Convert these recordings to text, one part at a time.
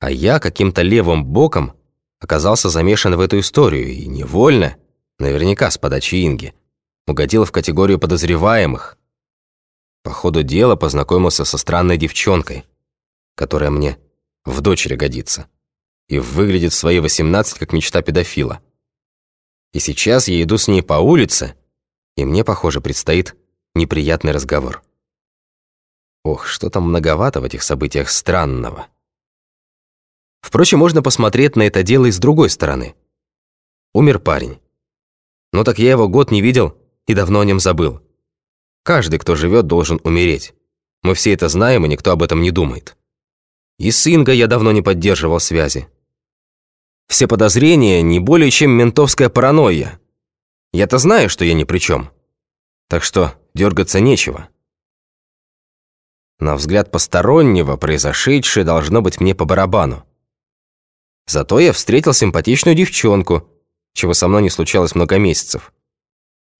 А я каким-то левым боком оказался замешан в эту историю и невольно, наверняка с подачи Инги, угодил в категорию подозреваемых. По ходу дела познакомился со странной девчонкой, которая мне в дочери годится и выглядит в свои 18 как мечта педофила. И сейчас я иду с ней по улице, и мне, похоже, предстоит неприятный разговор. Ох, что там многовато в этих событиях странного. Впрочем, можно посмотреть на это дело и с другой стороны. Умер парень. Ну так я его год не видел и давно о нем забыл. Каждый, кто живет, должен умереть. Мы все это знаем, и никто об этом не думает. И с Ингой я давно не поддерживал связи. Все подозрения не более чем ментовская паранойя. Я-то знаю, что я ни при чем. Так что дергаться нечего. На взгляд постороннего произошедшее должно быть мне по барабану. Зато я встретил симпатичную девчонку, чего со мной не случалось много месяцев.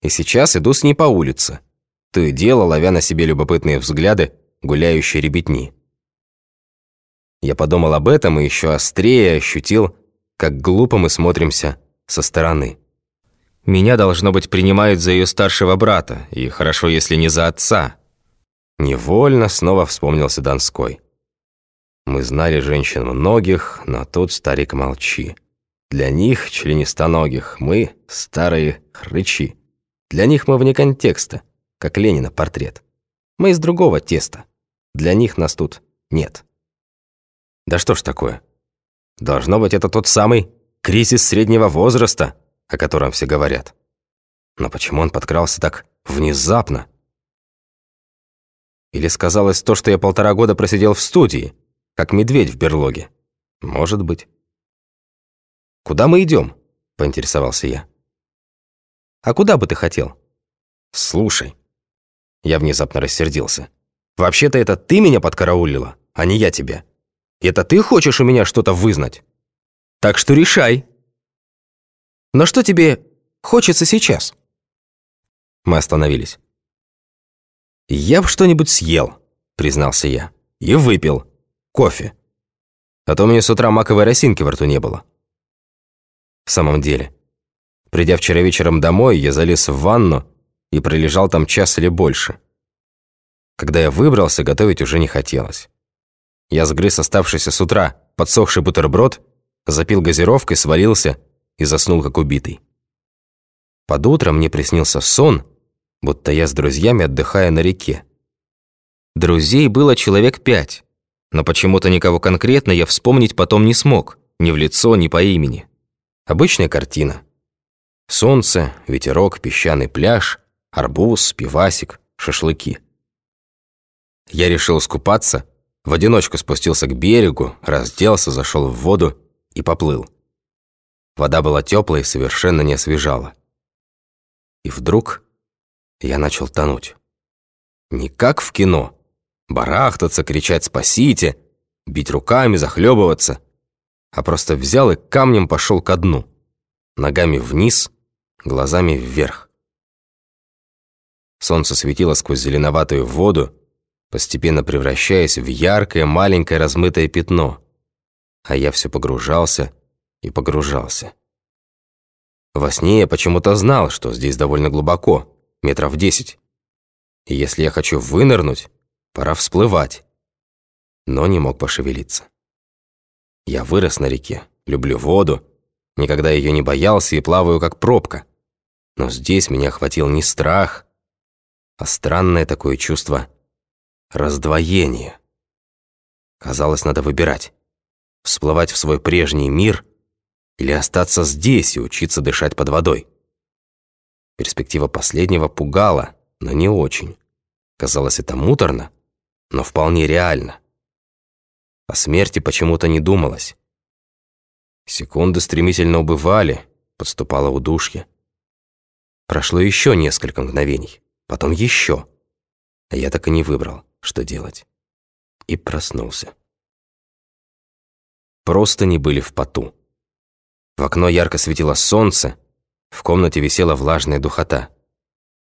И сейчас иду с ней по улице, то и дело ловя на себе любопытные взгляды гуляющей ребятни. Я подумал об этом и еще острее ощутил, как глупо мы смотримся со стороны. Меня, должно быть, принимают за ее старшего брата, и хорошо, если не за отца. Невольно снова вспомнился Донской. Мы знали женщин многих, но тут старик молчи. Для них, членистоногих, мы старые хрычи. Для них мы вне контекста, как Ленина портрет. Мы из другого теста. Для них нас тут нет. Да что ж такое? Должно быть, это тот самый кризис среднего возраста, о котором все говорят. Но почему он подкрался так внезапно? Или сказалось то, что я полтора года просидел в студии, как медведь в берлоге? Может быть. «Куда мы идем?» – поинтересовался я. «А куда бы ты хотел?» «Слушай». Я внезапно рассердился. «Вообще-то это ты меня подкараулила, а не я тебя. Это ты хочешь у меня что-то вызнать? Так что решай. Но что тебе хочется сейчас?» Мы остановились. «Я б что-нибудь съел», — признался я. «И выпил. Кофе. А то меня с утра маковой росинки во рту не было». В самом деле, придя вчера вечером домой, я залез в ванну и пролежал там час или больше. Когда я выбрался, готовить уже не хотелось. Я сгрыз оставшийся с утра подсохший бутерброд, запил газировкой, свалился и заснул как убитый. Под утро мне приснился сон, будто я с друзьями отдыхаю на реке. Друзей было человек пять, но почему-то никого конкретно я вспомнить потом не смог, ни в лицо, ни по имени. Обычная картина. Солнце, ветерок, песчаный пляж, арбуз, пивасик, шашлыки. Я решил искупаться в одиночку спустился к берегу, разделся, зашел в воду и поплыл. Вода была теплая и совершенно не освежала. И вдруг я начал тонуть. Не как в кино. Барахтаться, кричать «спасите», бить руками, захлебываться. А просто взял и камнем пошел ко дну. Ногами вниз, глазами вверх. Солнце светило сквозь зеленоватую воду, постепенно превращаясь в яркое маленькое размытое пятно. А я все погружался и погружался. Во сне я почему-то знал, что здесь довольно глубоко, метров десять. И если я хочу вынырнуть, пора всплывать. Но не мог пошевелиться. Я вырос на реке, люблю воду, никогда ее не боялся и плаваю как пробка. Но здесь меня охватил не страх, а странное такое чувство раздвоение. Казалось, надо выбирать. Всплывать в свой прежний мир или остаться здесь и учиться дышать под водой. Перспектива последнего пугала, но не очень. Казалось, это муторно, но вполне реально. О смерти почему-то не думалось. Секунды стремительно убывали, подступало удушье. Прошло еще несколько мгновений, потом еще. А я так и не выбрал что делать. И проснулся. Просто не были в поту. В окно ярко светило солнце, в комнате висела влажная духота.